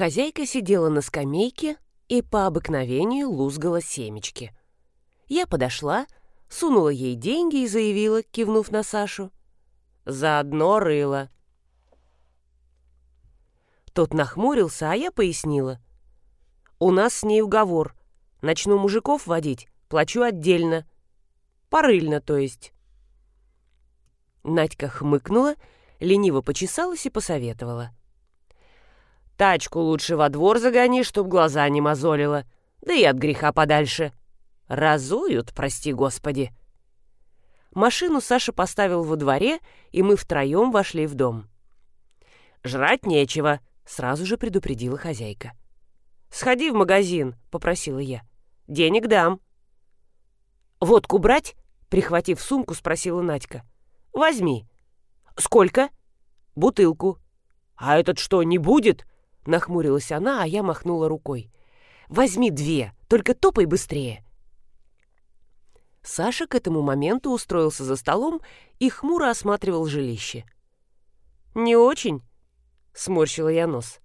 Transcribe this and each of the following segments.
Хозяйка сидела на скамейке и по обыкновению лузгала семечки. Я подошла, сунула ей деньги и заявила, кивнув на Сашу. «Заодно рыло». Тот нахмурился, а я пояснила. «У нас с ней уговор. Начну мужиков водить, плачу отдельно. Порыльно, то есть». Надька хмыкнула, лениво почесалась и посоветовала. «Тачку лучше во двор загони, чтоб глаза не мозолило, да и от греха подальше. Разуют, прости господи». Машину Саша поставил во дворе, и мы втроем вошли в дом. «Жрать нечего», — сразу же предупредила хозяйка. «Сходи в магазин», — попросила я. «Денег дам». «Водку брать?» — прихватив сумку, спросила Надька. «Возьми». «Сколько?» «Бутылку». «А этот что, не будет?» — нахмурилась она, а я махнула рукой. «Возьми две, только топай быстрее». Саша к этому моменту устроился за столом и хмуро осматривал жилище. «Не очень?» — сморщила я нос.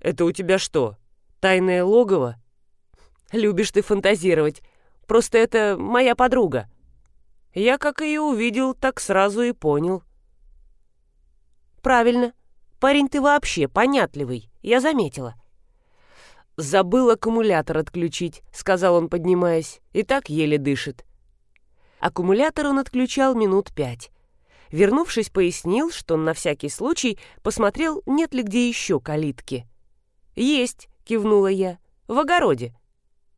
«Это у тебя что, тайное логово?» «Любишь ты фантазировать. Просто это моя подруга». Я как ее увидел, так сразу и понял. «Правильно. Парень ты вообще понятливый, я заметила. «Забыл аккумулятор отключить», — сказал он, поднимаясь, и так еле дышит. Аккумулятор он отключал минут пять. Вернувшись, пояснил, что на всякий случай посмотрел, нет ли где еще калитки. «Есть», — кивнула я, — «в огороде».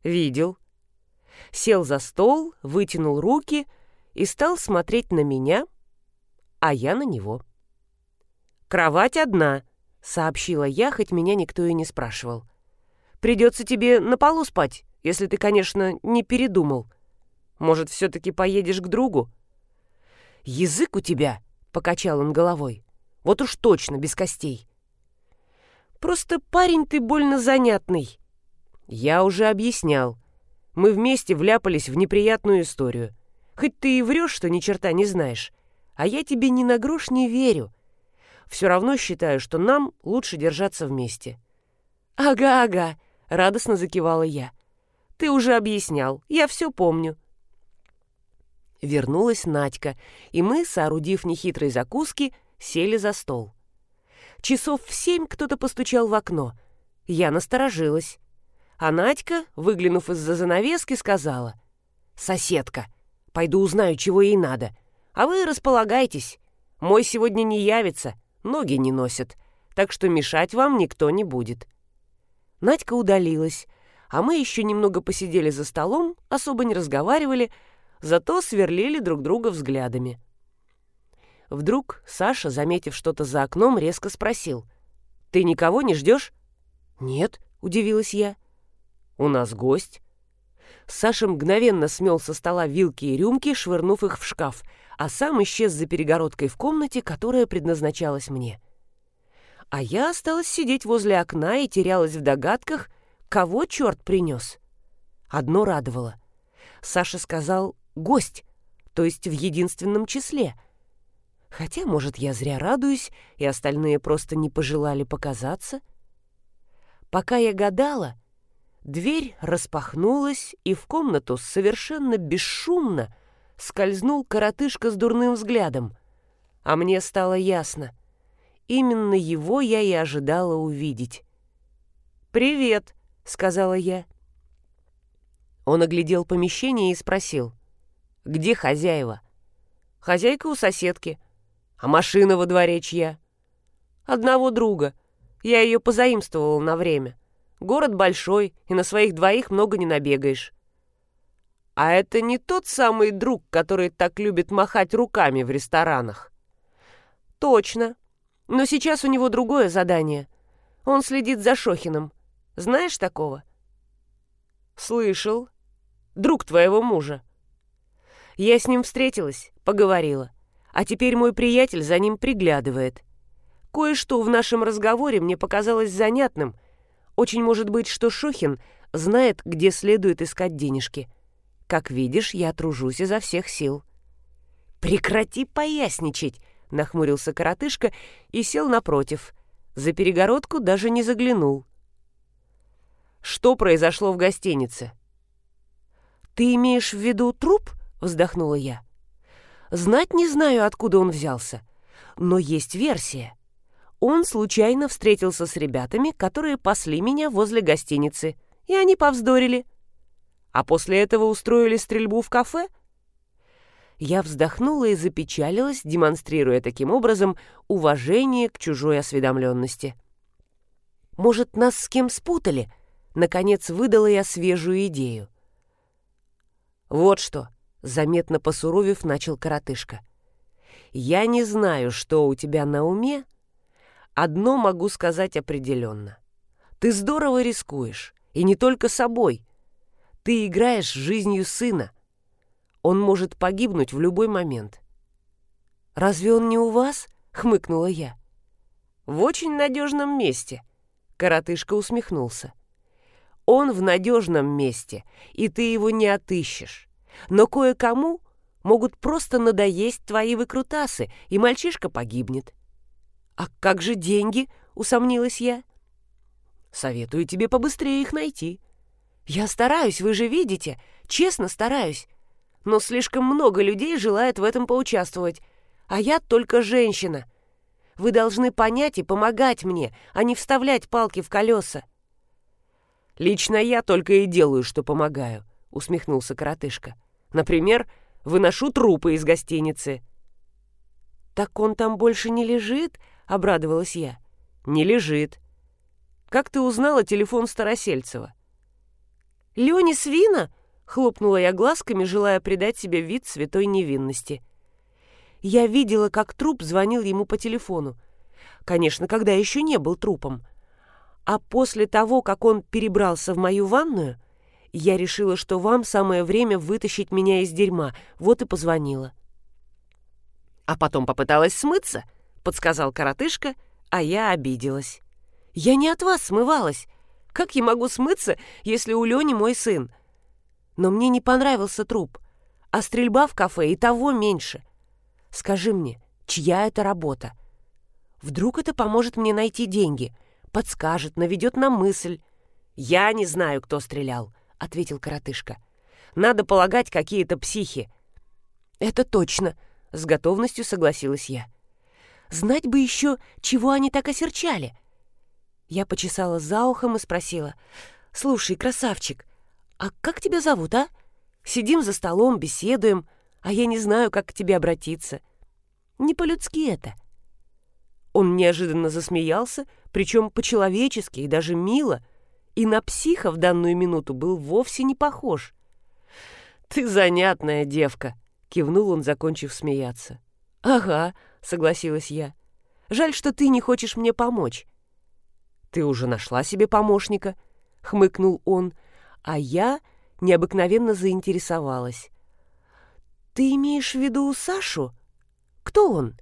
«Видел». Сел за стол, вытянул руки и стал смотреть на меня, а я на него. «Кровать одна», — сообщила я, хоть меня никто и не спрашивал. Придется тебе на полу спать, если ты, конечно, не передумал. Может, все-таки поедешь к другу?» «Язык у тебя!» — покачал он головой. «Вот уж точно, без костей». «Просто парень ты больно занятный». «Я уже объяснял. Мы вместе вляпались в неприятную историю. Хоть ты и врешь, что ни черта не знаешь, а я тебе ни на грош не верю. Все равно считаю, что нам лучше держаться вместе». «Ага-ага», — радостно закивала я. «Ты уже объяснял, я все помню». Вернулась Надька, и мы, соорудив нехитрые закуски, сели за стол. Часов в семь кто-то постучал в окно. Я насторожилась. А Надька, выглянув из-за занавески, сказала. «Соседка, пойду узнаю, чего ей надо. А вы располагайтесь. Мой сегодня не явится, ноги не носит, так что мешать вам никто не будет». Надька удалилась, а мы еще немного посидели за столом, особо не разговаривали, зато сверлили друг друга взглядами. Вдруг Саша, заметив что-то за окном, резко спросил. «Ты никого не ждешь?» «Нет», — удивилась я. «У нас гость». Саша мгновенно смел со стола вилки и рюмки, швырнув их в шкаф, а сам исчез за перегородкой в комнате, которая предназначалась мне а я осталась сидеть возле окна и терялась в догадках, кого черт принес. Одно радовало. Саша сказал «гость», то есть в единственном числе. Хотя, может, я зря радуюсь, и остальные просто не пожелали показаться. Пока я гадала, дверь распахнулась, и в комнату совершенно бесшумно скользнул коротышка с дурным взглядом. А мне стало ясно — Именно его я и ожидала увидеть. «Привет», — сказала я. Он оглядел помещение и спросил. «Где хозяева?» «Хозяйка у соседки. А машина во дворе чья?» «Одного друга. Я ее позаимствовала на время. Город большой, и на своих двоих много не набегаешь». «А это не тот самый друг, который так любит махать руками в ресторанах?» «Точно. Но сейчас у него другое задание. Он следит за Шохиным. Знаешь такого? Слышал. Друг твоего мужа. Я с ним встретилась, поговорила. А теперь мой приятель за ним приглядывает. Кое-что в нашем разговоре мне показалось занятным. Очень может быть, что Шохин знает, где следует искать денежки. Как видишь, я тружусь изо всех сил. «Прекрати поясничать!» — нахмурился коротышка и сел напротив. За перегородку даже не заглянул. «Что произошло в гостинице?» «Ты имеешь в виду труп?» — вздохнула я. «Знать не знаю, откуда он взялся, но есть версия. Он случайно встретился с ребятами, которые пасли меня возле гостиницы, и они повздорили. А после этого устроили стрельбу в кафе?» Я вздохнула и запечалилась, демонстрируя таким образом уважение к чужой осведомленности. «Может, нас с кем спутали?» Наконец выдала я свежую идею. «Вот что», — заметно посуровив, начал коротышка. «Я не знаю, что у тебя на уме. Одно могу сказать определенно. Ты здорово рискуешь, и не только собой. Ты играешь жизнью сына. Он может погибнуть в любой момент. «Разве он не у вас?» — хмыкнула я. «В очень надежном месте», — коротышка усмехнулся. «Он в надежном месте, и ты его не отыщешь. Но кое-кому могут просто надоесть твои выкрутасы, и мальчишка погибнет». «А как же деньги?» — усомнилась я. «Советую тебе побыстрее их найти». «Я стараюсь, вы же видите, честно стараюсь но слишком много людей желает в этом поучаствовать, а я только женщина. Вы должны понять и помогать мне, а не вставлять палки в колеса». «Лично я только и делаю, что помогаю», — усмехнулся коротышка. «Например, выношу трупы из гостиницы». «Так он там больше не лежит?» — обрадовалась я. «Не лежит. Как ты узнала телефон Старосельцева?» «Лёни Свина?» Хлопнула я глазками, желая придать себе вид святой невинности. Я видела, как труп звонил ему по телефону. Конечно, когда еще не был трупом. А после того, как он перебрался в мою ванную, я решила, что вам самое время вытащить меня из дерьма, вот и позвонила. А потом попыталась смыться, подсказал коротышка, а я обиделась. Я не от вас смывалась. Как я могу смыться, если у Лени мой сын? Но мне не понравился труп, а стрельба в кафе и того меньше. Скажи мне, чья это работа? Вдруг это поможет мне найти деньги, подскажет, наведет на мысль. «Я не знаю, кто стрелял», — ответил коротышка. «Надо полагать, какие-то психи». «Это точно», — с готовностью согласилась я. «Знать бы еще, чего они так осерчали». Я почесала за ухом и спросила. «Слушай, красавчик, «А как тебя зовут, а? Сидим за столом, беседуем, а я не знаю, как к тебе обратиться. Не по-людски это». Он неожиданно засмеялся, причем по-человечески и даже мило, и на психа в данную минуту был вовсе не похож. «Ты занятная девка», — кивнул он, закончив смеяться. «Ага», — согласилась я. «Жаль, что ты не хочешь мне помочь». «Ты уже нашла себе помощника», — хмыкнул он, — а я необыкновенно заинтересовалась. «Ты имеешь в виду Сашу? Кто он?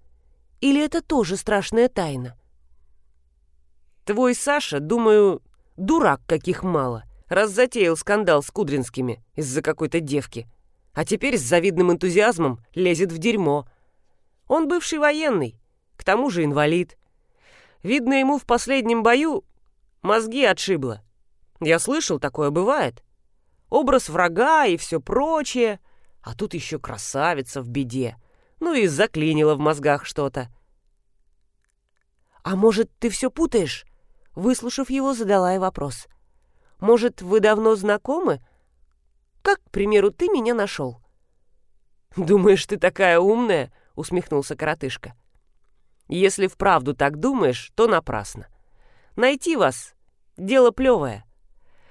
Или это тоже страшная тайна?» «Твой Саша, думаю, дурак каких мало, раз затеял скандал с Кудринскими из-за какой-то девки, а теперь с завидным энтузиазмом лезет в дерьмо. Он бывший военный, к тому же инвалид. Видно, ему в последнем бою мозги отшибло. Я слышал, такое бывает. Образ врага и все прочее. А тут еще красавица в беде. Ну и заклинило в мозгах что-то. «А может, ты все путаешь?» Выслушав его, задала я вопрос. «Может, вы давно знакомы? Как, к примеру, ты меня нашел?» «Думаешь, ты такая умная?» — усмехнулся коротышка. «Если вправду так думаешь, то напрасно. Найти вас — дело плевое.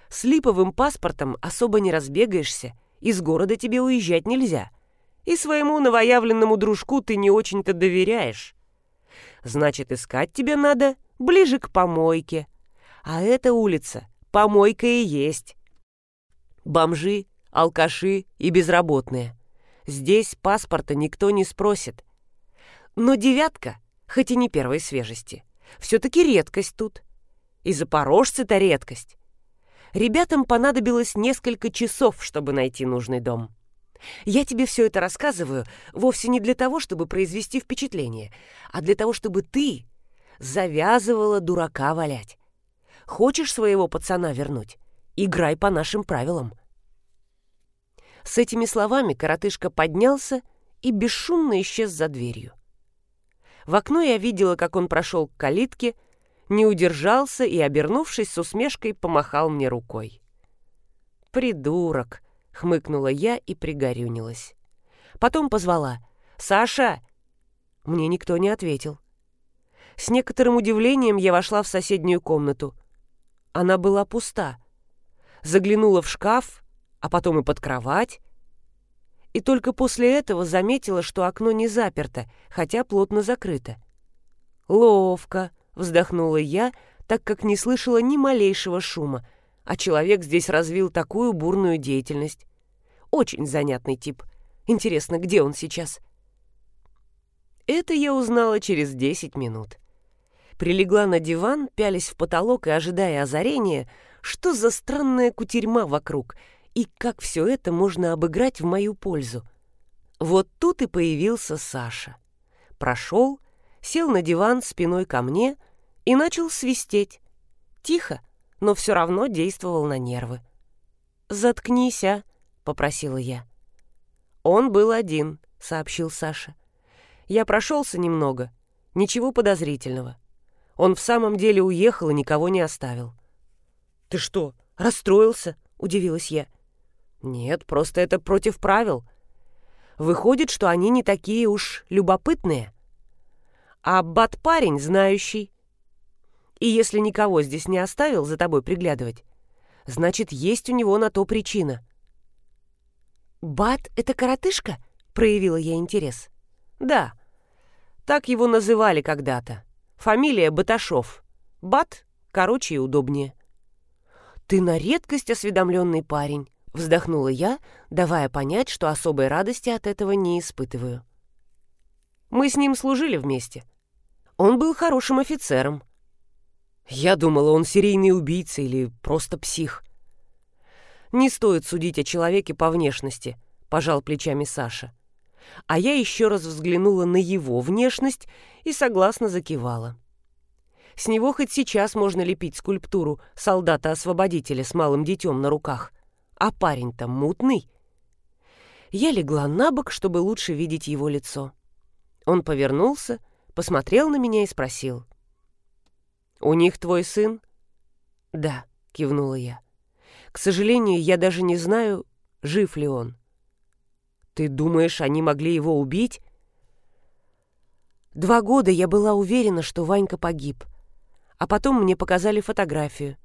С липовым паспортом особо не разбегаешься, из города тебе уезжать нельзя. И своему новоявленному дружку ты не очень-то доверяешь. Значит, искать тебе надо ближе к помойке. А эта улица помойка и есть. Бомжи, алкаши и безработные. Здесь паспорта никто не спросит. Но девятка, хоть и не первой свежести, все-таки редкость тут. И запорожцы-то редкость ребятам понадобилось несколько часов, чтобы найти нужный дом. Я тебе все это рассказываю вовсе не для того, чтобы произвести впечатление, а для того, чтобы ты завязывала дурака валять. Хочешь своего пацана вернуть? Играй по нашим правилам. С этими словами коротышка поднялся и бесшумно исчез за дверью. В окно я видела, как он прошел к калитке, не удержался и, обернувшись с усмешкой, помахал мне рукой. «Придурок!» — хмыкнула я и пригорюнилась. Потом позвала. «Саша!» Мне никто не ответил. С некоторым удивлением я вошла в соседнюю комнату. Она была пуста. Заглянула в шкаф, а потом и под кровать. И только после этого заметила, что окно не заперто, хотя плотно закрыто. «Ловко!» — вздохнула я, так как не слышала ни малейшего шума, а человек здесь развил такую бурную деятельность. Очень занятный тип. Интересно, где он сейчас? Это я узнала через десять минут. Прилегла на диван, пялись в потолок и ожидая озарения, что за странная кутерьма вокруг, и как все это можно обыграть в мою пользу. Вот тут и появился Саша. Прошел, сел на диван спиной ко мне и начал свистеть. Тихо, но все равно действовал на нервы. «Заткнись, а!» — попросила я. «Он был один», — сообщил Саша. «Я прошелся немного. Ничего подозрительного. Он в самом деле уехал и никого не оставил». «Ты что, расстроился?» — удивилась я. «Нет, просто это против правил. Выходит, что они не такие уж любопытные. А бат-парень знающий, и если никого здесь не оставил за тобой приглядывать, значит, есть у него на то причина. «Бат — это коротышка?» — проявила я интерес. «Да. Так его называли когда-то. Фамилия Баташов. Бат — короче и удобнее». «Ты на редкость осведомленный парень», — вздохнула я, давая понять, что особой радости от этого не испытываю. Мы с ним служили вместе. Он был хорошим офицером, я думала, он серийный убийца или просто псих. Не стоит судить о человеке по внешности, пожал плечами Саша. А я еще раз взглянула на его внешность и согласно закивала. С него хоть сейчас можно лепить скульптуру солдата-освободителя с малым детем на руках. А парень-то мутный. Я легла на бок, чтобы лучше видеть его лицо. Он повернулся, посмотрел на меня и спросил. «У них твой сын?» «Да», — кивнула я. «К сожалению, я даже не знаю, жив ли он». «Ты думаешь, они могли его убить?» Два года я была уверена, что Ванька погиб. А потом мне показали фотографию.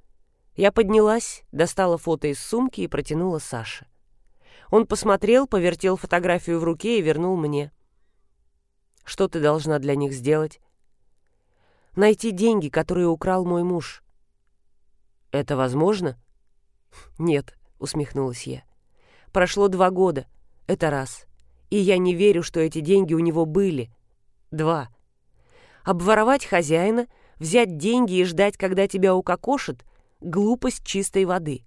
Я поднялась, достала фото из сумки и протянула Саше. Он посмотрел, повертел фотографию в руке и вернул мне. «Что ты должна для них сделать?» найти деньги, которые украл мой муж. Это возможно? Нет, усмехнулась я. Прошло два года. Это раз. И я не верю, что эти деньги у него были. Два. Обворовать хозяина, взять деньги и ждать, когда тебя укокошат — глупость чистой воды.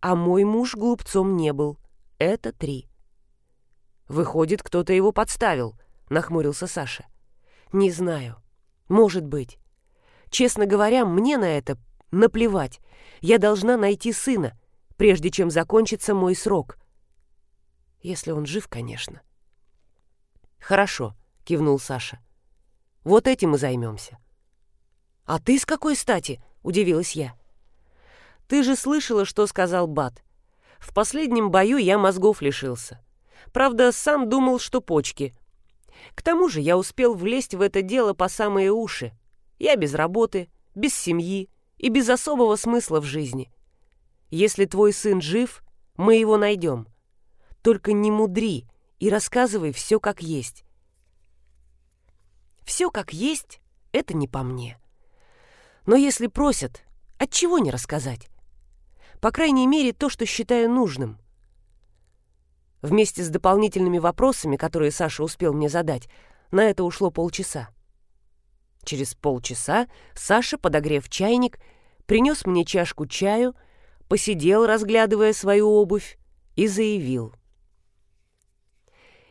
А мой муж глупцом не был. Это три. Выходит, кто-то его подставил, нахмурился Саша. Не знаю. Может быть. Честно говоря, мне на это наплевать. Я должна найти сына, прежде чем закончится мой срок. Если он жив, конечно. Хорошо, кивнул Саша. Вот этим и займемся. А ты с какой стати? Удивилась я. Ты же слышала, что сказал Бат. В последнем бою я мозгов лишился. Правда, сам думал, что почки. К тому же я успел влезть в это дело по самые уши. Я без работы, без семьи и без особого смысла в жизни. Если твой сын жив, мы его найдем. Только не мудри и рассказывай все как есть. Все как есть — это не по мне. Но если просят, от чего не рассказать? По крайней мере, то, что считаю нужным. Вместе с дополнительными вопросами, которые Саша успел мне задать, на это ушло полчаса. Через полчаса Саша, подогрев чайник, принес мне чашку чаю, посидел, разглядывая свою обувь, и заявил.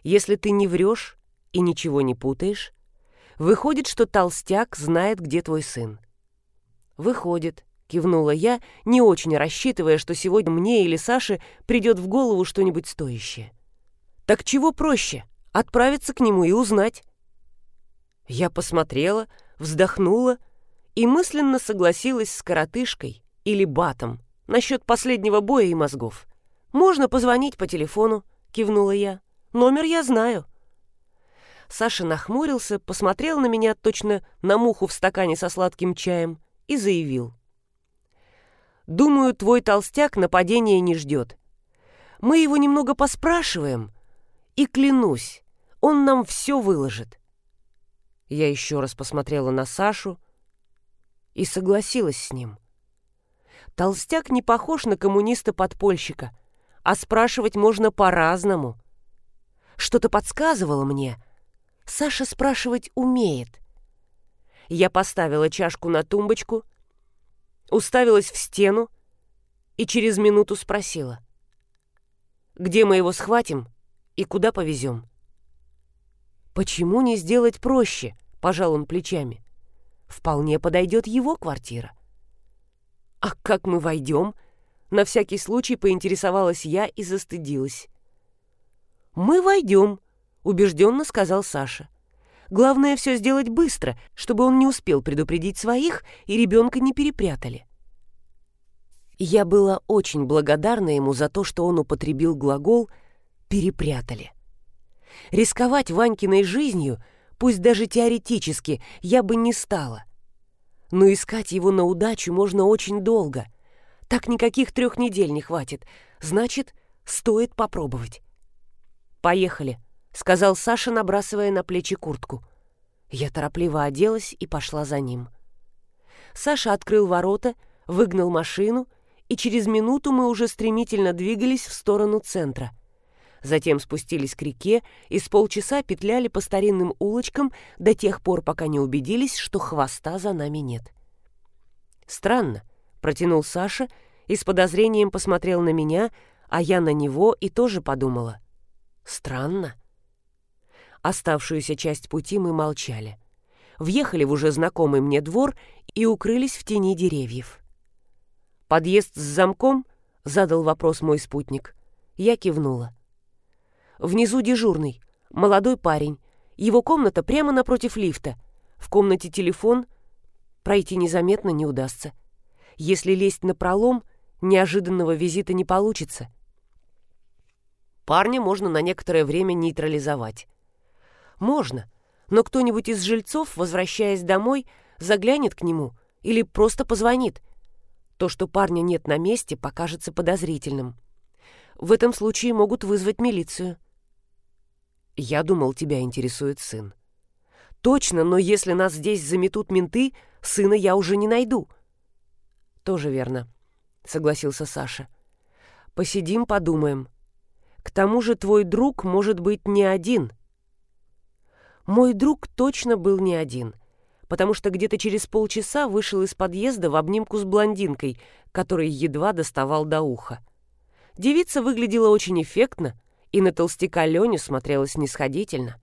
«Если ты не врешь и ничего не путаешь, Выходит, что толстяк знает, где твой сын. Выходит, кивнула я, не очень рассчитывая, что сегодня мне или Саше придет в голову что-нибудь стоящее. Так чего проще? Отправиться к нему и узнать. Я посмотрела, вздохнула и мысленно согласилась с коротышкой или батом насчет последнего боя и мозгов. «Можно позвонить по телефону», — кивнула я. «Номер я знаю». Саша нахмурился, посмотрел на меня точно на муху в стакане со сладким чаем и заявил. «Думаю, твой толстяк нападения не ждет. Мы его немного поспрашиваем, и клянусь, он нам все выложит». Я еще раз посмотрела на Сашу и согласилась с ним. Толстяк не похож на коммуниста-подпольщика, а спрашивать можно по-разному. Что-то подсказывало мне — Саша спрашивать умеет. Я поставила чашку на тумбочку, уставилась в стену и через минуту спросила. «Где мы его схватим и куда повезем?» «Почему не сделать проще?» — пожал он плечами. «Вполне подойдет его квартира». «А как мы войдем?» На всякий случай поинтересовалась я и застыдилась. «Мы войдем», убежденно сказал Саша. Главное все сделать быстро, чтобы он не успел предупредить своих и ребенка не перепрятали. Я была очень благодарна ему за то, что он употребил глагол «перепрятали». Рисковать Ванькиной жизнью, пусть даже теоретически, я бы не стала. Но искать его на удачу можно очень долго. Так никаких трех недель не хватит. Значит, стоит попробовать. «Поехали», сказал Саша, набрасывая на плечи куртку. Я торопливо оделась и пошла за ним. Саша открыл ворота, выгнал машину, и через минуту мы уже стремительно двигались в сторону центра. Затем спустились к реке и с полчаса петляли по старинным улочкам до тех пор, пока не убедились, что хвоста за нами нет. «Странно», — протянул Саша и с подозрением посмотрел на меня, а я на него и тоже подумала. «Странно». Оставшуюся часть пути мы молчали. Въехали в уже знакомый мне двор и укрылись в тени деревьев. «Подъезд с замком?» — задал вопрос мой спутник. Я кивнула. «Внизу дежурный, молодой парень. Его комната прямо напротив лифта. В комнате телефон. Пройти незаметно не удастся. Если лезть на пролом, неожиданного визита не получится. Парня можно на некоторое время нейтрализовать. Можно, но кто-нибудь из жильцов, возвращаясь домой, заглянет к нему или просто позвонит. То, что парня нет на месте, покажется подозрительным. В этом случае могут вызвать милицию. Я думал, тебя интересует сын. Точно, но если нас здесь заметут менты, сына я уже не найду. Тоже верно, согласился Саша. Посидим, подумаем. К тому же твой друг может быть не один. Мой друг точно был не один, потому что где-то через полчаса вышел из подъезда в обнимку с блондинкой, который едва доставал до уха. Девица выглядела очень эффектно и на толстяка Леню смотрела снисходительно.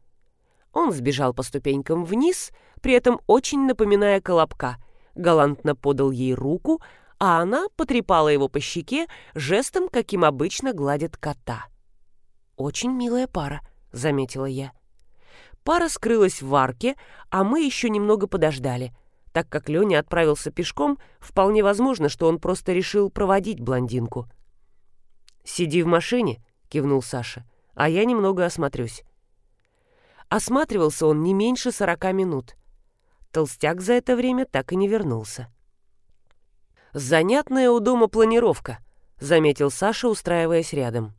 Он сбежал по ступенькам вниз, при этом очень напоминая колобка, галантно подал ей руку, а она потрепала его по щеке жестом, каким обычно гладят кота. «Очень милая пара», — заметила я. — Пара скрылась в арке, а мы еще немного подождали. Так как Леня отправился пешком, вполне возможно, что он просто решил проводить блондинку. «Сиди в машине», — кивнул Саша, — «а я немного осмотрюсь». Осматривался он не меньше сорока минут. Толстяк за это время так и не вернулся. «Занятная у дома планировка», — заметил Саша, устраиваясь рядом.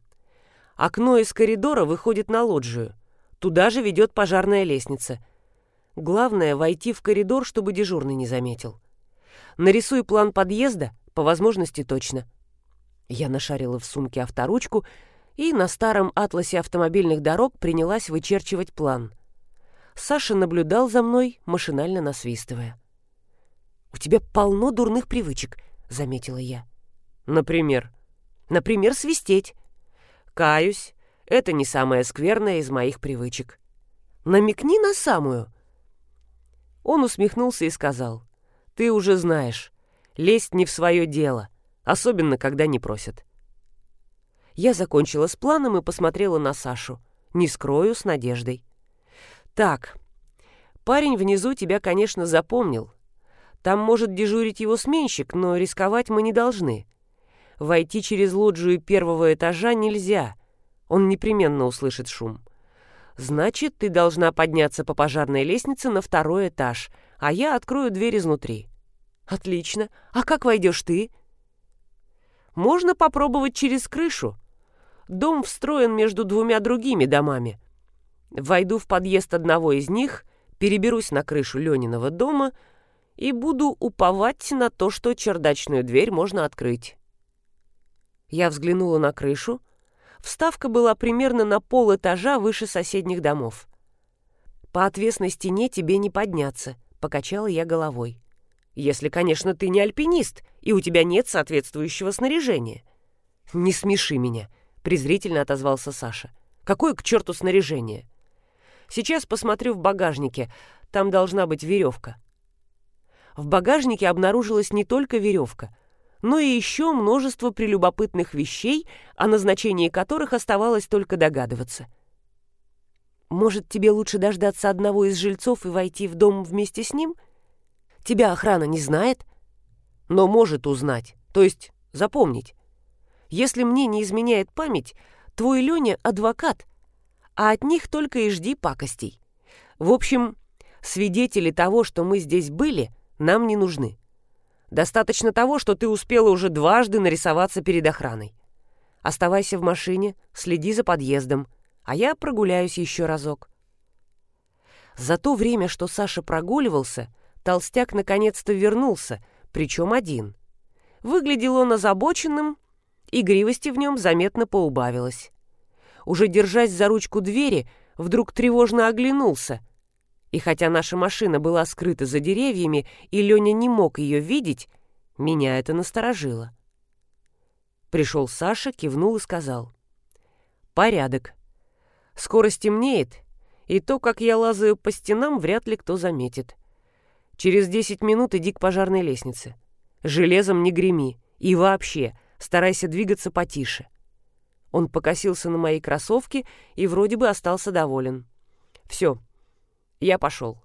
«Окно из коридора выходит на лоджию. Туда же ведет пожарная лестница. Главное — войти в коридор, чтобы дежурный не заметил. Нарисуй план подъезда, по возможности точно. Я нашарила в сумке авторучку и на старом атласе автомобильных дорог принялась вычерчивать план. Саша наблюдал за мной, машинально насвистывая. «У тебя полно дурных привычек», — заметила я. «Например?» «Например, свистеть». «Каюсь, это не самое скверное из моих привычек. Намекни на самую. Он усмехнулся и сказал, «Ты уже знаешь, лезть не в свое дело, особенно когда не просят». Я закончила с планом и посмотрела на Сашу. Не скрою, с надеждой. «Так, парень внизу тебя, конечно, запомнил. Там может дежурить его сменщик, но рисковать мы не должны. Войти через лоджию первого этажа нельзя. Он непременно услышит шум. Значит, ты должна подняться по пожарной лестнице на второй этаж, а я открою дверь изнутри». «Отлично. А как войдешь ты?» «Можно попробовать через крышу», Дом встроен между двумя другими домами. Войду в подъезд одного из них, переберусь на крышу Лениного дома и буду уповать на то, что чердачную дверь можно открыть. Я взглянула на крышу. Вставка была примерно на пол этажа выше соседних домов. «По отвесной стене тебе не подняться», — покачала я головой. «Если, конечно, ты не альпинист, и у тебя нет соответствующего снаряжения». «Не смеши меня», презрительно отозвался Саша. «Какое к черту снаряжение? Сейчас посмотрю в багажнике, там должна быть веревка». В багажнике обнаружилась не только веревка, но и еще множество прелюбопытных вещей, о назначении которых оставалось только догадываться. «Может, тебе лучше дождаться одного из жильцов и войти в дом вместе с ним? Тебя охрана не знает?» «Но может узнать, то есть запомнить. Если мне не изменяет память, твой Леня — адвокат, а от них только и жди пакостей. В общем, свидетели того, что мы здесь были, нам не нужны. Достаточно того, что ты успела уже дважды нарисоваться перед охраной. Оставайся в машине, следи за подъездом, а я прогуляюсь еще разок. За то время, что Саша прогуливался, толстяк наконец-то вернулся, причем один. Выглядел он озабоченным Игривости в нем заметно поубавилось. Уже держась за ручку двери, вдруг тревожно оглянулся. И хотя наша машина была скрыта за деревьями, и Леня не мог ее видеть, меня это насторожило. Пришел Саша, кивнул и сказал. «Порядок. Скоро стемнеет, и то, как я лазаю по стенам, вряд ли кто заметит. Через десять минут иди к пожарной лестнице. Железом не греми. И вообще, старайся двигаться потише. Он покосился на мои кроссовки и вроде бы остался доволен. Все, я пошел.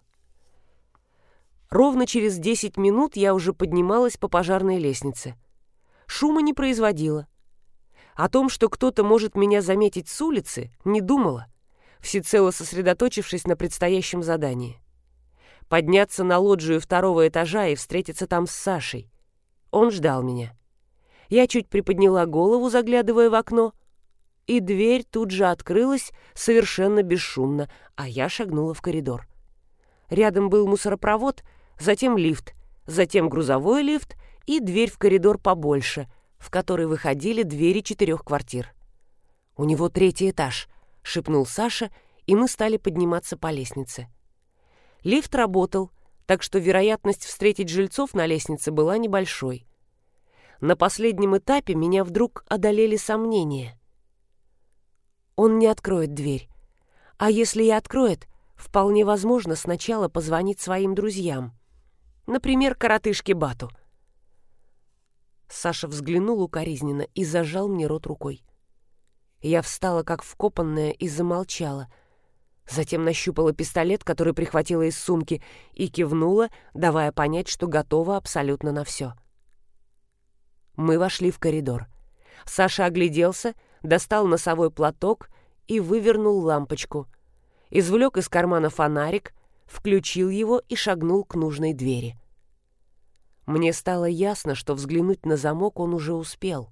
Ровно через десять минут я уже поднималась по пожарной лестнице. Шума не производила. О том, что кто-то может меня заметить с улицы, не думала, всецело сосредоточившись на предстоящем задании. Подняться на лоджию второго этажа и встретиться там с Сашей. Он ждал меня. Я чуть приподняла голову, заглядывая в окно, и дверь тут же открылась совершенно бесшумно, а я шагнула в коридор. Рядом был мусоропровод, затем лифт, затем грузовой лифт и дверь в коридор побольше, в который выходили двери четырех квартир. «У него третий этаж», — шепнул Саша, и мы стали подниматься по лестнице. Лифт работал, так что вероятность встретить жильцов на лестнице была небольшой. На последнем этапе меня вдруг одолели сомнения. Он не откроет дверь. А если и откроет, вполне возможно сначала позвонить своим друзьям. Например, коротышке Бату. Саша взглянул укоризненно и зажал мне рот рукой. Я встала как вкопанная и замолчала. Затем нащупала пистолет, который прихватила из сумки, и кивнула, давая понять, что готова абсолютно на все. — мы вошли в коридор. Саша огляделся, достал носовой платок и вывернул лампочку. Извлек из кармана фонарик, включил его и шагнул к нужной двери. Мне стало ясно, что взглянуть на замок он уже успел.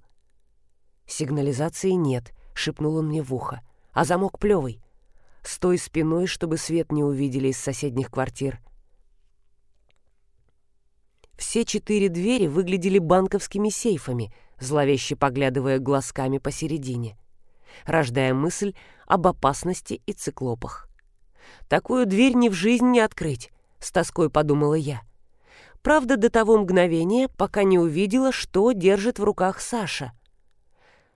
«Сигнализации нет», — шепнул он мне в ухо. «А замок плевый. Стой спиной, чтобы свет не увидели из соседних квартир. Все четыре двери выглядели банковскими сейфами, зловеще поглядывая глазками посередине, рождая мысль об опасности и циклопах. «Такую дверь ни в жизнь не открыть», — с тоской подумала я. Правда, до того мгновения, пока не увидела, что держит в руках Саша.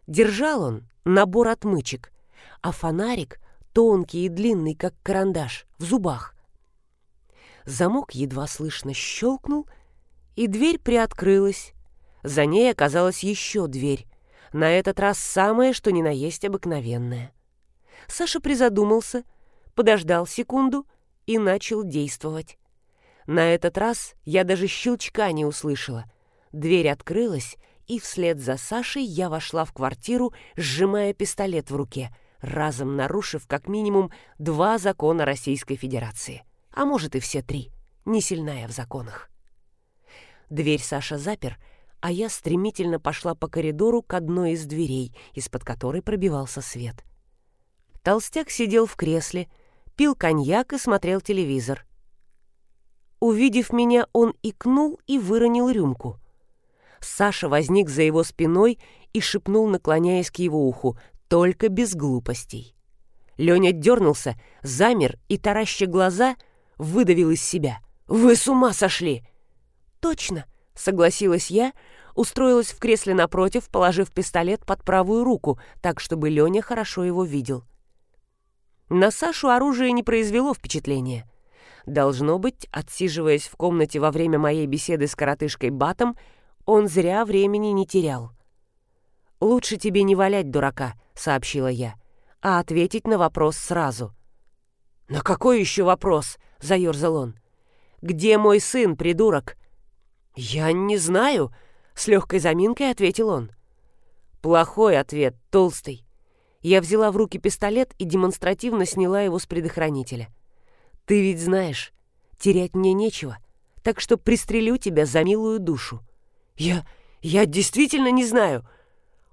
Держал он набор отмычек, а фонарик, тонкий и длинный, как карандаш, в зубах. Замок едва слышно щелкнул, и дверь приоткрылась. За ней оказалась еще дверь. На этот раз самое, что ни на есть обыкновенное. Саша призадумался, подождал секунду и начал действовать. На этот раз я даже щелчка не услышала. Дверь открылась, и вслед за Сашей я вошла в квартиру, сжимая пистолет в руке, разом нарушив как минимум два закона Российской Федерации. А может и все три, не сильная в законах. Дверь Саша запер, а я стремительно пошла по коридору к одной из дверей, из-под которой пробивался свет. Толстяк сидел в кресле, пил коньяк и смотрел телевизор. Увидев меня, он икнул и выронил рюмку. Саша возник за его спиной и шепнул, наклоняясь к его уху, только без глупостей. Леня дернулся, замер и, тараща глаза, выдавил из себя. «Вы с ума сошли!» «Точно!» — согласилась я, устроилась в кресле напротив, положив пистолет под правую руку, так, чтобы Леня хорошо его видел. На Сашу оружие не произвело впечатления. Должно быть, отсиживаясь в комнате во время моей беседы с коротышкой Батом, он зря времени не терял. «Лучше тебе не валять дурака», — сообщила я, «а ответить на вопрос сразу». «На какой еще вопрос?» — заерзал он. «Где мой сын, придурок?» «Я не знаю», — с легкой заминкой ответил он. «Плохой ответ, толстый». Я взяла в руки пистолет и демонстративно сняла его с предохранителя. «Ты ведь знаешь, терять мне нечего, так что пристрелю тебя за милую душу». «Я... я действительно не знаю!»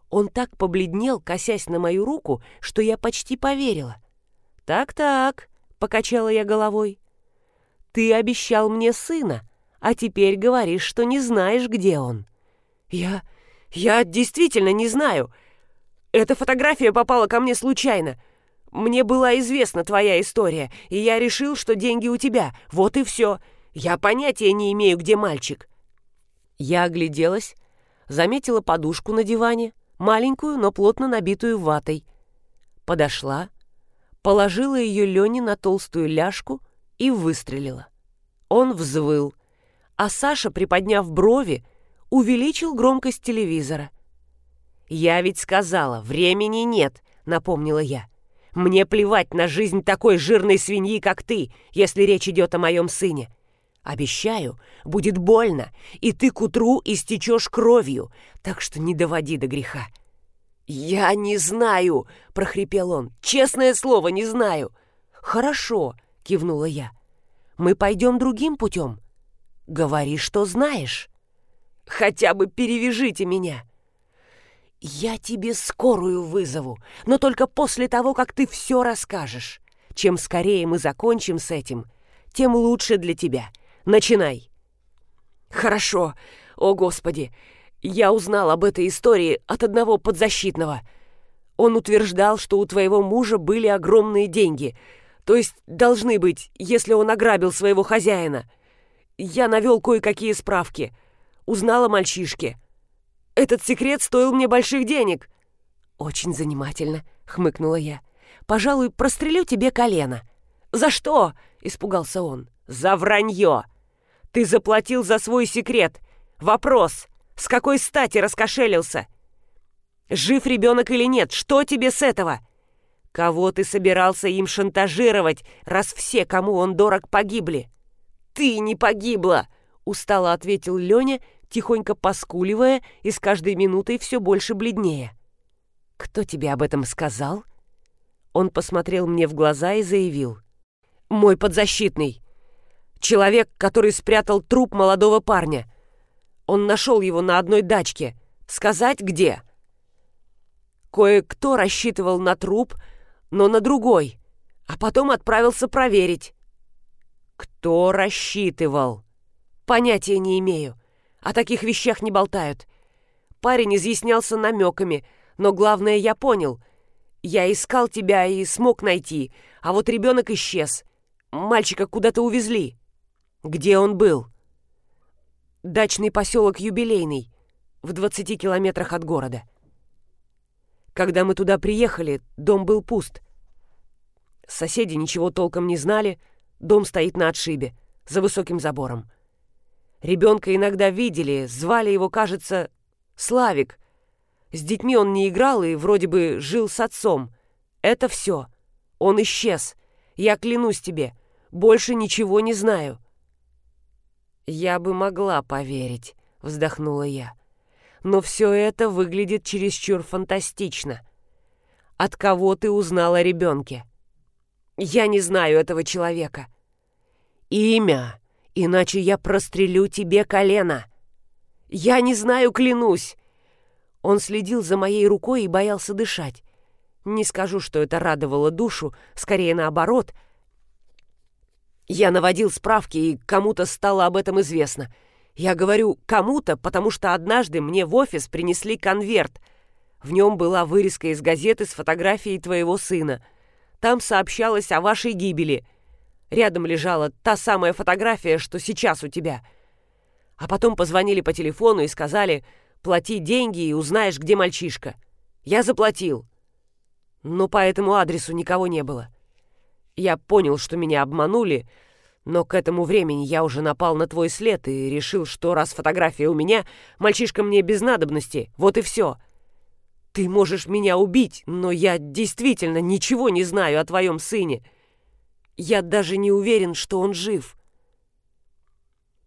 Он так побледнел, косясь на мою руку, что я почти поверила. «Так-так», — покачала я головой. «Ты обещал мне сына, а теперь говоришь, что не знаешь, где он». «Я... я действительно не знаю. Эта фотография попала ко мне случайно. Мне была известна твоя история, и я решил, что деньги у тебя. Вот и все. Я понятия не имею, где мальчик. Я огляделась, заметила подушку на диване, маленькую, но плотно набитую ватой. Подошла, положила ее Лене на толстую ляжку и выстрелила. Он взвыл, а Саша, приподняв брови, увеличил громкость телевизора. «Я ведь сказала, времени нет», — напомнила я. «Мне плевать на жизнь такой жирной свиньи, как ты, если речь идет о моем сыне. Обещаю, будет больно, и ты к утру истечешь кровью, так что не доводи до греха. «Я не знаю!» — прохрипел он. «Честное слово, не знаю!» «Хорошо!» — кивнула я. «Мы пойдем другим путем. Говори, что знаешь. Хотя бы перевяжите меня!» «Я тебе скорую вызову, но только после того, как ты все расскажешь. Чем скорее мы закончим с этим, тем лучше для тебя. Начинай!» «Хорошо! О, Господи! Я узнал об этой истории от одного подзащитного. Он утверждал, что у твоего мужа были огромные деньги. То есть должны быть, если он ограбил своего хозяина. Я навел кое-какие справки. Узнал о мальчишке. Этот секрет стоил мне больших денег». «Очень занимательно», — хмыкнула я. «Пожалуй, прострелю тебе колено». «За что?» — испугался он. «За вранье!» Ты заплатил за свой секрет. Вопрос, с какой стати раскошелился? Жив ребенок или нет, что тебе с этого? Кого ты собирался им шантажировать, раз все, кому он дорог, погибли? Ты не погибла, устало ответил Леня, тихонько поскуливая и с каждой минутой все больше бледнее. Кто тебе об этом сказал? Он посмотрел мне в глаза и заявил. Мой подзащитный. Человек, который спрятал труп молодого парня. Он нашел его на одной дачке. Сказать, где? Кое-кто рассчитывал на труп, но на другой, а потом отправился проверить. Кто рассчитывал? Понятия не имею. О таких вещах не болтают. Парень изъяснялся намеками, но главное я понял. Я искал тебя и смог найти, а вот ребенок исчез. Мальчика куда-то увезли. Где он был? Дачный поселок Юбилейный, в 20 километрах от города. Когда мы туда приехали, дом был пуст. Соседи ничего толком не знали, дом стоит на отшибе. за высоким забором. Ребенка иногда видели, звали его, кажется, Славик. С детьми он не играл и вроде бы жил с отцом. Это все. Он исчез. Я клянусь тебе, больше ничего не знаю. Я бы могла поверить, вздохнула я. Но все это выглядит чересчур фантастично. От кого ты узнала о ребенке? Я не знаю этого человека. Имя, иначе я прострелю тебе колено. Я не знаю, клянусь. Он следил за моей рукой и боялся дышать. Не скажу, что это радовало душу, скорее наоборот. Я наводил справки, и кому-то стало об этом известно. Я говорю «кому-то», потому что однажды мне в офис принесли конверт. В нем была вырезка из газеты с фотографией твоего сына — там сообщалось о вашей гибели. Рядом лежала та самая фотография, что сейчас у тебя. А потом позвонили по телефону и сказали, плати деньги и узнаешь, где мальчишка. Я заплатил. Но по этому адресу никого не было. Я понял, что меня обманули, но к этому времени я уже напал на твой след и решил, что раз фотография у меня, мальчишка мне без надобности, вот и все. — ты можешь меня убить, но я действительно ничего не знаю о твоем сыне. Я даже не уверен, что он жив.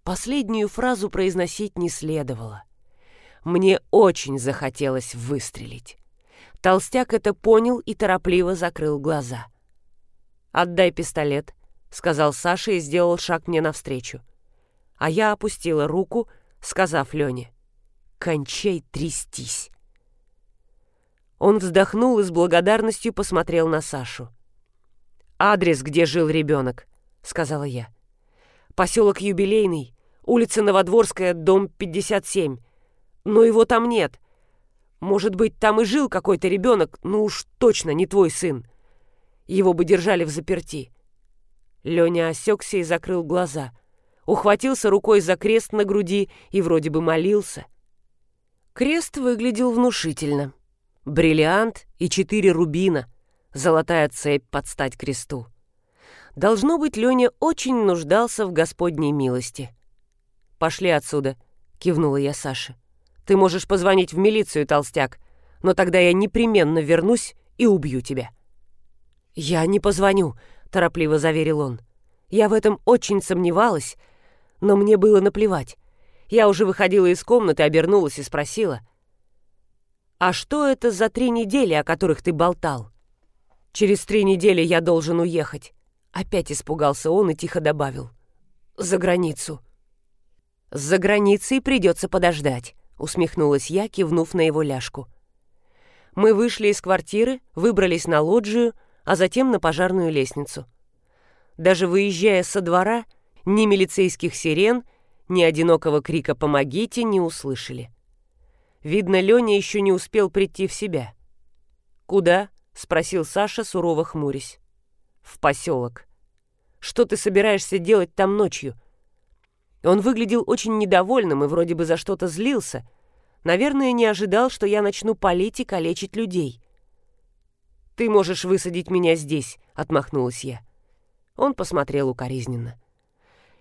Последнюю фразу произносить не следовало. Мне очень захотелось выстрелить. Толстяк это понял и торопливо закрыл глаза. «Отдай пистолет», — сказал Саша и сделал шаг мне навстречу. А я опустила руку, сказав Лене, «Кончай трястись». Он вздохнул и с благодарностью посмотрел на Сашу. «Адрес, где жил ребенок», — сказала я. «Поселок Юбилейный, улица Новодворская, дом 57. Но его там нет. Может быть, там и жил какой-то ребенок, ну уж точно не твой сын. Его бы держали в заперти». Леня осекся и закрыл глаза. Ухватился рукой за крест на груди и вроде бы молился. Крест выглядел внушительно бриллиант и четыре рубина, золотая цепь под стать кресту. Должно быть, Леня очень нуждался в Господней милости. «Пошли отсюда», — кивнула я Саше. «Ты можешь позвонить в милицию, толстяк, но тогда я непременно вернусь и убью тебя». «Я не позвоню», — торопливо заверил он. «Я в этом очень сомневалась, но мне было наплевать. Я уже выходила из комнаты, обернулась и спросила — «А что это за три недели, о которых ты болтал?» «Через три недели я должен уехать». Опять испугался он и тихо добавил. «За границу». «За границей придется подождать», — усмехнулась я, кивнув на его ляжку. Мы вышли из квартиры, выбрались на лоджию, а затем на пожарную лестницу. Даже выезжая со двора, ни милицейских сирен, ни одинокого крика «помогите» не услышали. Видно, Леня еще не успел прийти в себя. «Куда?» — спросил Саша, сурово хмурясь. «В поселок. Что ты собираешься делать там ночью?» Он выглядел очень недовольным и вроде бы за что-то злился. Наверное, не ожидал, что я начну палить и калечить людей. «Ты можешь высадить меня здесь», — отмахнулась я. Он посмотрел укоризненно.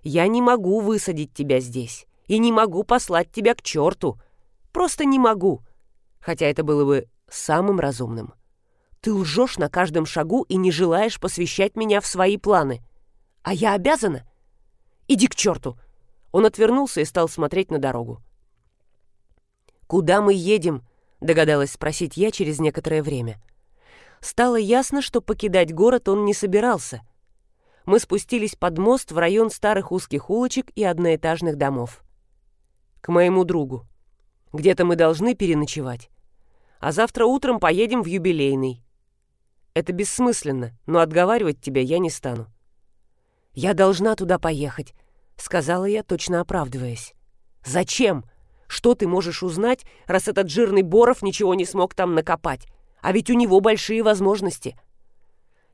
«Я не могу высадить тебя здесь и не могу послать тебя к черту», Просто не могу. Хотя это было бы самым разумным. Ты лжешь на каждом шагу и не желаешь посвящать меня в свои планы. А я обязана? Иди к черту!» Он отвернулся и стал смотреть на дорогу. «Куда мы едем?» — догадалась спросить я через некоторое время. Стало ясно, что покидать город он не собирался. Мы спустились под мост в район старых узких улочек и одноэтажных домов. К моему другу. Где-то мы должны переночевать. А завтра утром поедем в юбилейный. Это бессмысленно, но отговаривать тебя я не стану. Я должна туда поехать, сказала я, точно оправдываясь. Зачем? Что ты можешь узнать, раз этот жирный Боров ничего не смог там накопать? А ведь у него большие возможности.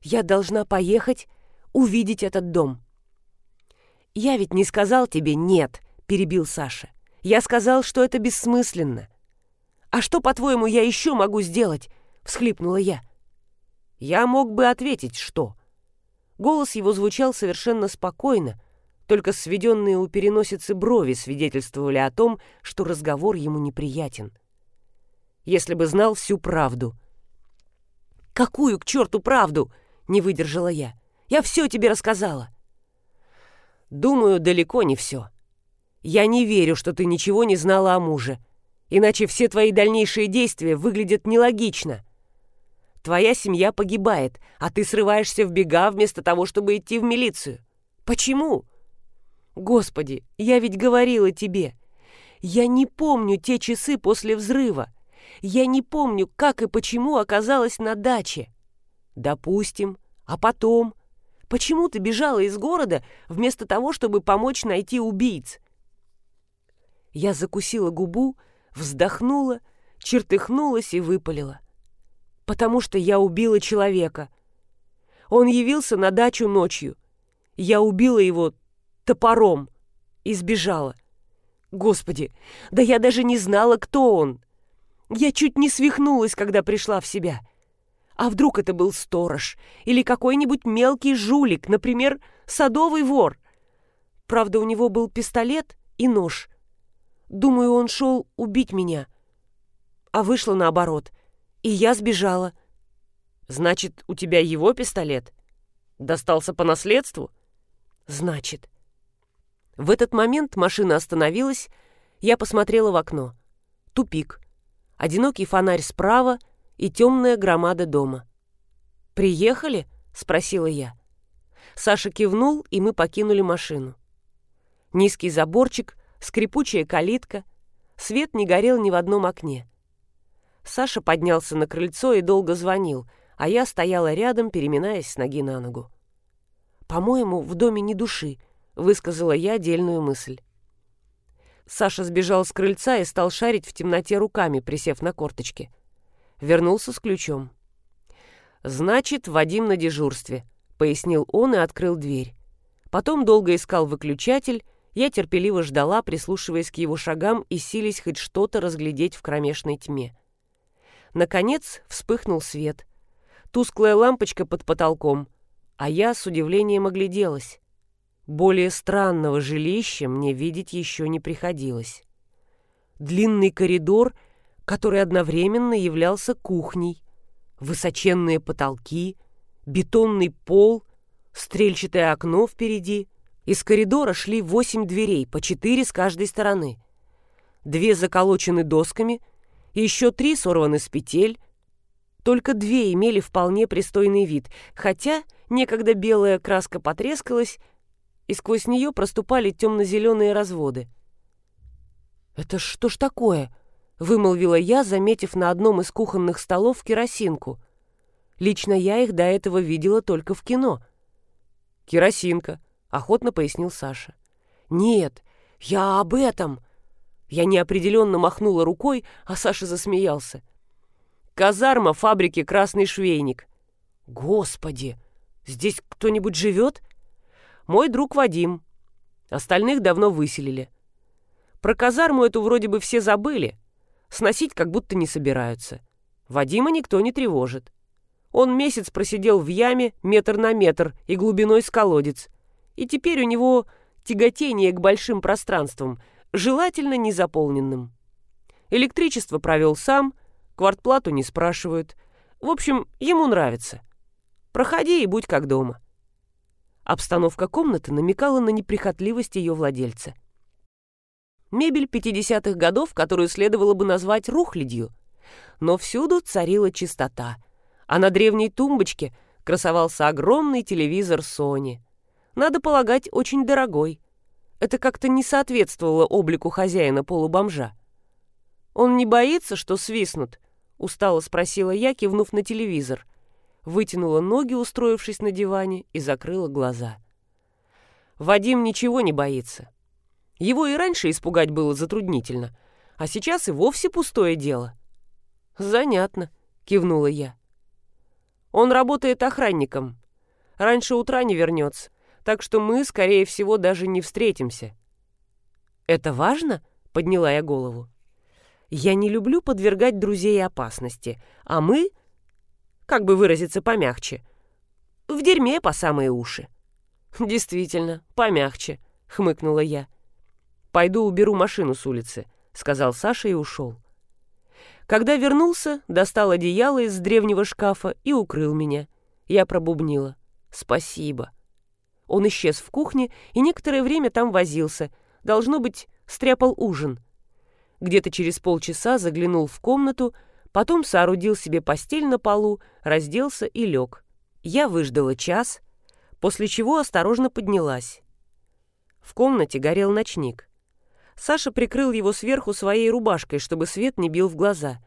Я должна поехать, увидеть этот дом. Я ведь не сказал тебе «нет», перебил Саша. Я сказал, что это бессмысленно. А что, по-твоему, я еще могу сделать? Всхлипнула я. Я мог бы ответить, что. Голос его звучал совершенно спокойно, Только сведенные у переносицы брови свидетельствовали о том, что разговор ему неприятен. Если бы знал всю правду. «Какую к черту правду?» — не выдержала я. «Я все тебе рассказала». «Думаю, далеко не все. Я не верю, что ты ничего не знала о муже, иначе все твои дальнейшие действия выглядят нелогично. Твоя семья погибает, а ты срываешься в бега вместо того, чтобы идти в милицию. Почему?» Господи, я ведь говорила тебе. Я не помню те часы после взрыва. Я не помню, как и почему оказалась на даче. Допустим. А потом? Почему ты бежала из города вместо того, чтобы помочь найти убийц? Я закусила губу, вздохнула, чертыхнулась и выпалила. Потому что я убила человека. Он явился на дачу ночью. Я убила его топором и сбежала. Господи, да я даже не знала, кто он. Я чуть не свихнулась, когда пришла в себя. А вдруг это был сторож или какой-нибудь мелкий жулик, например, садовый вор? Правда, у него был пистолет и нож. Думаю, он шел убить меня. А вышло наоборот. И я сбежала. Значит, у тебя его пистолет? Достался по наследству? Значит. В этот момент машина остановилась, я посмотрела в окно. Тупик. Одинокий фонарь справа и темная громада дома. «Приехали?» — спросила я. Саша кивнул, и мы покинули машину. Низкий заборчик, скрипучая калитка, свет не горел ни в одном окне. Саша поднялся на крыльцо и долго звонил, а я стояла рядом, переминаясь с ноги на ногу. «По-моему, в доме ни души», высказала я отдельную мысль. Саша сбежал с крыльца и стал шарить в темноте руками, присев на корточки. Вернулся с ключом. «Значит, Вадим на дежурстве», — пояснил он и открыл дверь. Потом долго искал выключатель, я терпеливо ждала, прислушиваясь к его шагам и сились хоть что-то разглядеть в кромешной тьме. Наконец вспыхнул свет. Тусклая лампочка под потолком, а я с удивлением огляделась. Более странного жилища мне видеть еще не приходилось. Длинный коридор, который одновременно являлся кухней, высоченные потолки, бетонный пол, стрельчатое окно впереди. Из коридора шли восемь дверей, по четыре с каждой стороны. Две заколочены досками, еще три сорваны с петель. Только две имели вполне пристойный вид, хотя некогда белая краска потрескалась, и сквозь нее проступали темно-зеленые разводы. «Это что ж такое?» — вымолвила я, заметив на одном из кухонных столов керосинку. Лично я их до этого видела только в кино. «Керосинка», — охотно пояснил Саша. «Нет, я об этом!» Я неопределенно махнула рукой, а Саша засмеялся. «Казарма фабрики «Красный швейник». «Господи! Здесь кто-нибудь живет?» Мой друг Вадим. Остальных давно выселили. Про казарму эту вроде бы все забыли. Сносить как будто не собираются. Вадима никто не тревожит. Он месяц просидел в яме метр на метр и глубиной с колодец. И теперь у него тяготение к большим пространствам, желательно незаполненным. Электричество провел сам, квартплату не спрашивают. В общем, ему нравится. Проходи и будь как дома. Обстановка комнаты намекала на неприхотливость ее владельца. Мебель 50-х годов, которую следовало бы назвать рухлядью. Но всюду царила чистота, а на древней тумбочке красовался огромный телевизор Sony. Надо полагать, очень дорогой. Это как-то не соответствовало облику хозяина полубомжа. «Он не боится, что свистнут?» — устало спросила я, кивнув на телевизор — вытянула ноги, устроившись на диване, и закрыла глаза. Вадим ничего не боится. Его и раньше испугать было затруднительно, а сейчас и вовсе пустое дело. «Занятно», — кивнула я. «Он работает охранником. Раньше утра не вернется, так что мы, скорее всего, даже не встретимся». «Это важно?» — подняла я голову. «Я не люблю подвергать друзей опасности, а мы как бы выразиться помягче. В дерьме по самые уши. Действительно, помягче, — хмыкнула я. «Пойду уберу машину с улицы», — сказал Саша и ушел. Когда вернулся, достал одеяло из древнего шкафа и укрыл меня. Я пробубнила. «Спасибо». Он исчез в кухне и некоторое время там возился. Должно быть, стряпал ужин. Где-то через полчаса заглянул в комнату, потом соорудил себе постель на полу, разделся и лег. Я выждала час, после чего осторожно поднялась. В комнате горел ночник. Саша прикрыл его сверху своей рубашкой, чтобы свет не бил в глаза.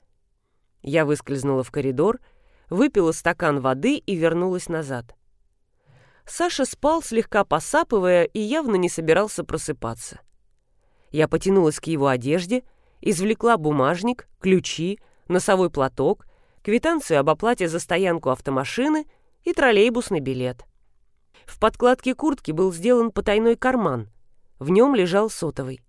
Я выскользнула в коридор, выпила стакан воды и вернулась назад. Саша спал, слегка посапывая, и явно не собирался просыпаться. Я потянулась к его одежде, извлекла бумажник, ключи, носовой платок, квитанцию об оплате за стоянку автомашины и троллейбусный билет. В подкладке куртки был сделан потайной карман. В нем лежал сотовый.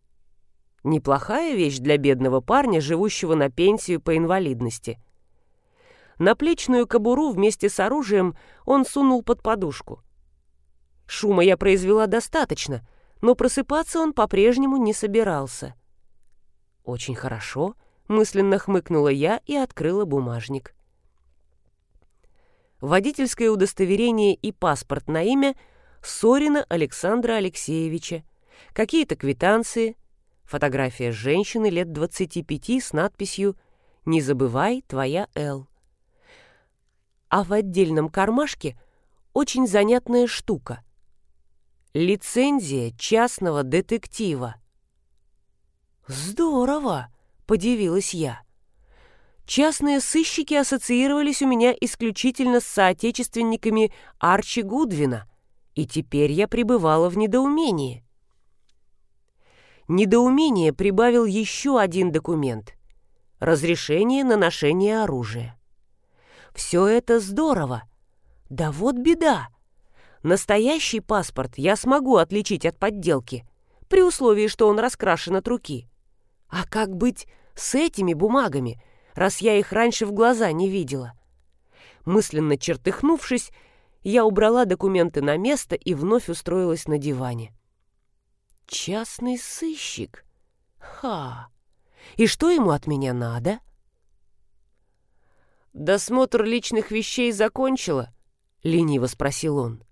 Неплохая вещь для бедного парня, живущего на пенсию по инвалидности. Наплечную кобуру вместе с оружием он сунул под подушку. Шума я произвела достаточно, но просыпаться он по-прежнему не собирался. «Очень хорошо», — мысленно хмыкнула я и открыла бумажник. Водительское удостоверение и паспорт на имя Сорина Александра Алексеевича, какие-то квитанции, фотография женщины лет 25 с надписью «Не забывай, твоя Л». А в отдельном кармашке очень занятная штука — Лицензия частного детектива. «Здорово!» — подивилась я. Частные сыщики ассоциировались у меня исключительно с соотечественниками Арчи Гудвина, и теперь я пребывала в недоумении. Недоумение прибавил еще один документ — разрешение на ношение оружия. Все это здорово. Да вот беда. Настоящий паспорт я смогу отличить от подделки, при условии, что он раскрашен от руки. А как быть с этими бумагами, раз я их раньше в глаза не видела? Мысленно чертыхнувшись, я убрала документы на место и вновь устроилась на диване. Частный сыщик? Ха! И что ему от меня надо? «Досмотр личных вещей закончила?» — лениво спросил он.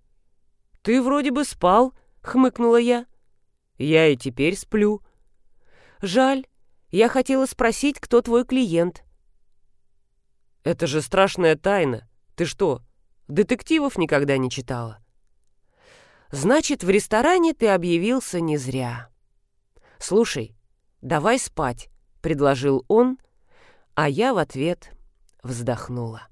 «Ты вроде бы спал», — хмыкнула я. «Я и теперь сплю». «Жаль. Я хотела спросить, кто твой клиент». «Это же страшная тайна. Ты что, детективов никогда не читала?» «Значит, в ресторане ты объявился не зря». «Слушай, давай спать», — предложил он, а я в ответ вздохнула.